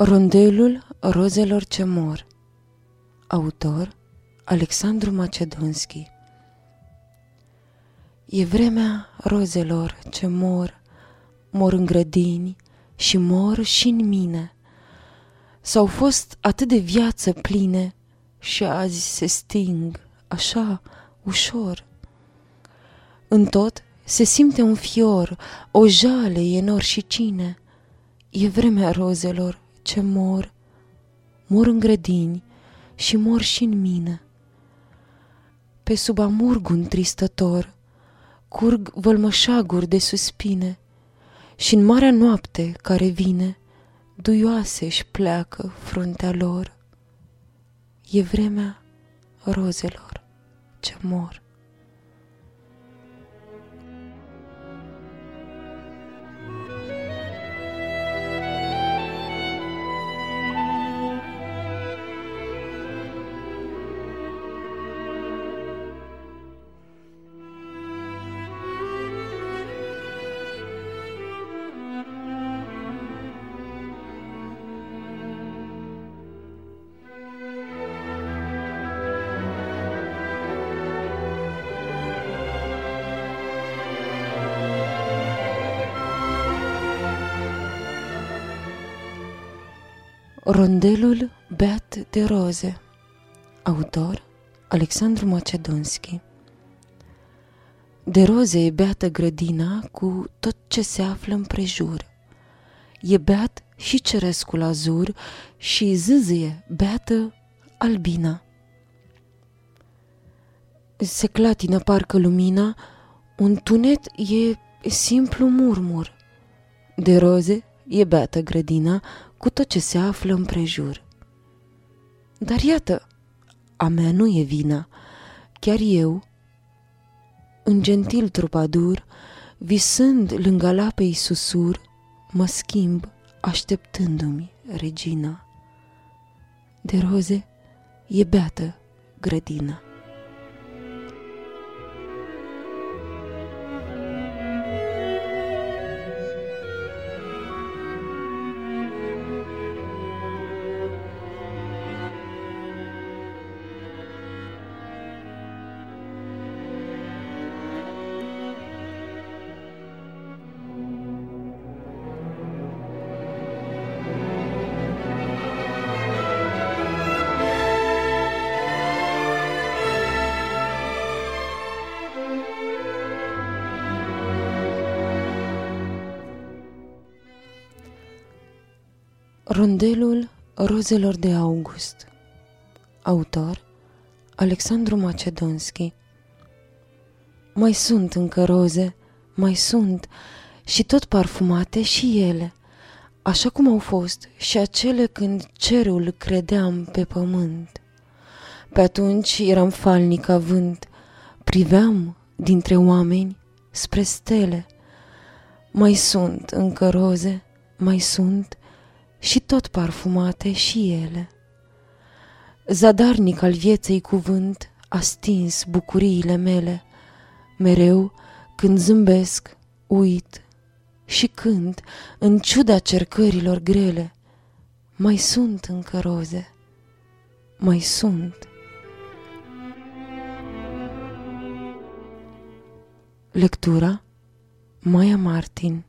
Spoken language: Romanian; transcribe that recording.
Rondelul rozelor ce mor Autor Alexandru Macedonski E vremea rozelor ce mor, mor în grădini și mor și în mine. S-au fost atât de viață pline și azi se sting, așa, ușor. În tot se simte un fior, o jale e nor și cine. E vremea rozelor ce mor, mor în grădini și mor și în mine. Pe sub amurg tristător, curg vălmășaguri de suspine și în marea noapte care vine, duioase își pleacă fruntea lor. E vremea rozelor ce mor. Rondelul beat de roze Autor Alexandru Macedonski De roze e beată grădina cu tot ce se află în prejur. E beat și cerescul azur și zâzâie beată albina. Se clatină parcă lumina, un tunet e simplu murmur. De roze e beată grădina cu tot ce se află în prejur. Dar iată, a mea nu e vina, chiar eu, în gentil trupadur, visând lângă lapei susur, mă schimb așteptându-mi regina. De roze e beată grădina. Rondelul rozelor de august Autor Alexandru Macedonski Mai sunt încă roze, mai sunt și tot parfumate și ele, așa cum au fost și acele când cerul credeam pe pământ. Pe atunci eram falnic ca vânt, priveam dintre oameni spre stele. Mai sunt încă roze, mai sunt și tot parfumate și ele. Zadarnic al vieței cuvânt a stins bucuriile mele, mereu când zâmbesc, uit și când, în ciuda cercărilor grele, mai sunt încă roze, mai sunt. Lectura Maia Martin